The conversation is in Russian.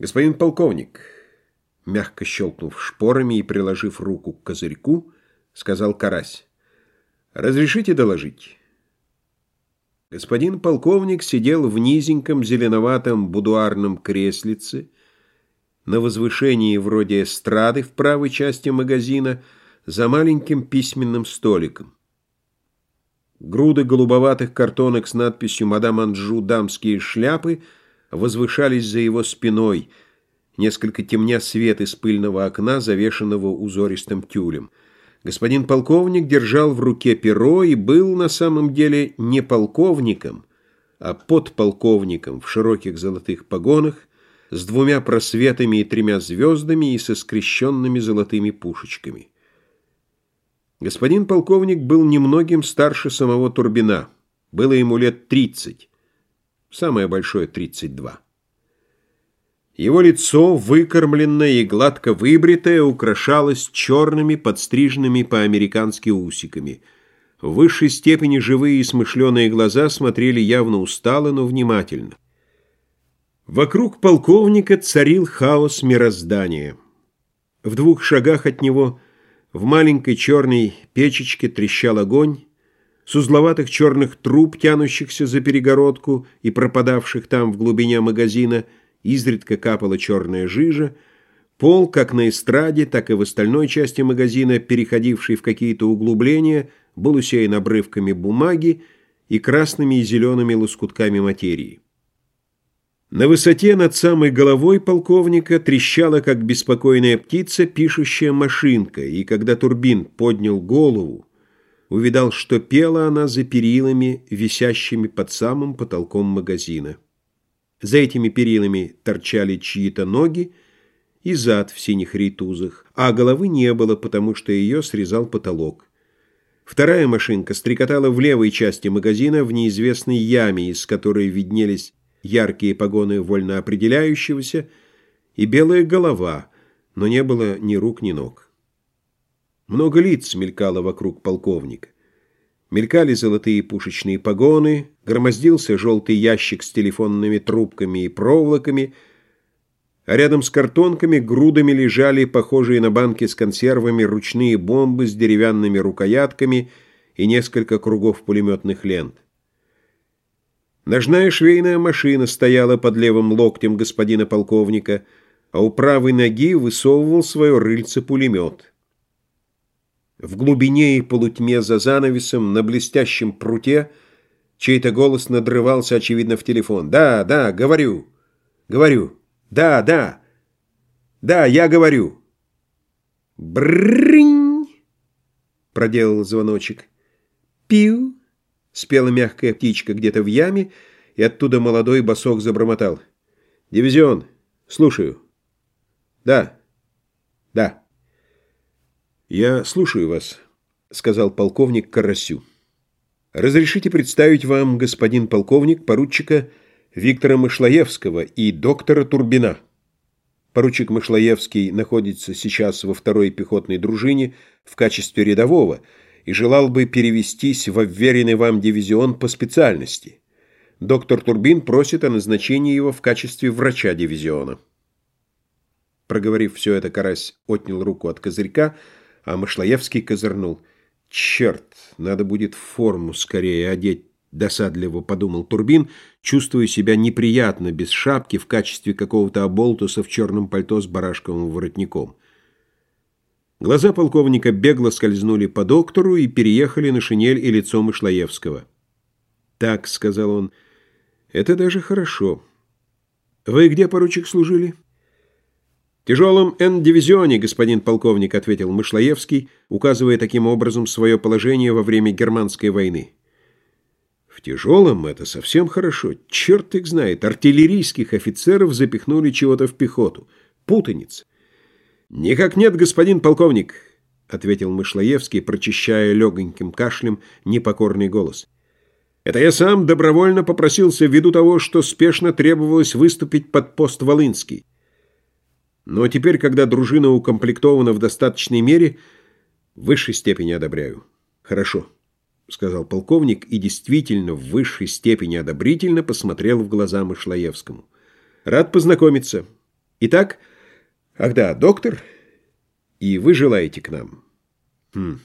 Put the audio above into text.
«Господин полковник», мягко щелкнув шпорами и приложив руку к козырьку, сказал Карась, «разрешите доложить?» Господин полковник сидел в низеньком зеленоватом будуарном креслице на возвышении вроде эстрады в правой части магазина за маленьким письменным столиком. Груды голубоватых картонок с надписью «Мадам Анджу. Дамские шляпы» возвышались за его спиной, несколько темня свет из пыльного окна, завешенного узористым тюлем. Господин полковник держал в руке перо и был на самом деле не полковником, а подполковником в широких золотых погонах, с двумя просветами и тремя звездами и со скрещенными золотыми пушечками. Господин полковник был немногим старше самого Турбина. Было ему лет тридцать, самое большое тридцать два. Его лицо, выкормленное и гладко выбритое, украшалось черными, подстриженными по-американски усиками. В высшей степени живые и смышленые глаза смотрели явно устало, но внимательно. Вокруг полковника царил хаос мироздания. В двух шагах от него – в маленькой черной печечке трещал огонь, с узловатых черных труб, тянущихся за перегородку и пропадавших там в глубине магазина, изредка капала черная жижа, пол, как на эстраде, так и в остальной части магазина, переходивший в какие-то углубления, был усеян обрывками бумаги и красными и зелеными лоскутками материи. На высоте над самой головой полковника трещала, как беспокойная птица, пишущая машинка, и когда Турбин поднял голову, увидал, что пела она за перилами, висящими под самым потолком магазина. За этими перилами торчали чьи-то ноги и зад в синих рейтузах, а головы не было, потому что ее срезал потолок. Вторая машинка стрекотала в левой части магазина в неизвестной яме, из которой виднелись яркие погоны вольно определяющегося и белая голова, но не было ни рук, ни ног. Много лиц мелькало вокруг полковника. Мелькали золотые пушечные погоны, громоздился желтый ящик с телефонными трубками и проволоками, а рядом с картонками грудами лежали похожие на банки с консервами ручные бомбы с деревянными рукоятками и несколько кругов пулеметных лент. Ножная швейная машина стояла под левым локтем господина полковника, а у правой ноги высовывал свое рыльце пулемет. В глубине и полутьме за занавесом на блестящем пруте чей-то голос надрывался, очевидно, в телефон. «Да, да, говорю, говорю, да, да, да, я говорю». «Брррринь!» — проделал звоночек. «Пиу!» Спела мягкая птичка где-то в яме, и оттуда молодой босок забормотал. «Дивизион, слушаю». «Да, да». «Я слушаю вас», — сказал полковник Карасю. «Разрешите представить вам, господин полковник, поручика Виктора Мышлоевского и доктора Турбина». Поручик Мышлоевский находится сейчас во второй пехотной дружине в качестве рядового — и желал бы перевестись в обверенный вам дивизион по специальности. Доктор Турбин просит о назначении его в качестве врача дивизиона. Проговорив все это, Карась отнял руку от козырька, а Мышлоевский козырнул. «Черт, надо будет форму скорее одеть», — досадливо подумал Турбин, чувствуя себя неприятно без шапки в качестве какого-то оболтуса в черном пальто с барашковым воротником. Глаза полковника бегло скользнули по доктору и переехали на шинель и лицо Мышлоевского. «Так», — сказал он, — «это даже хорошо. Вы где, поручик, служили?» «В тяжелом Н-дивизионе, господин полковник», — ответил Мышлоевский, указывая таким образом свое положение во время германской войны. «В тяжелом это совсем хорошо. Черт их знает, артиллерийских офицеров запихнули чего-то в пехоту. Путаница. «Никак нет, господин полковник», — ответил Мышлоевский, прочищая легоньким кашлем непокорный голос. «Это я сам добровольно попросился ввиду того, что спешно требовалось выступить под пост Волынский. Но теперь, когда дружина укомплектована в достаточной мере, в высшей степени одобряю. Хорошо». — сказал полковник и действительно в высшей степени одобрительно посмотрел в глаза Мышлоевскому. «Рад познакомиться. Итак, ах да, доктор, и вы желаете к нам. Хм.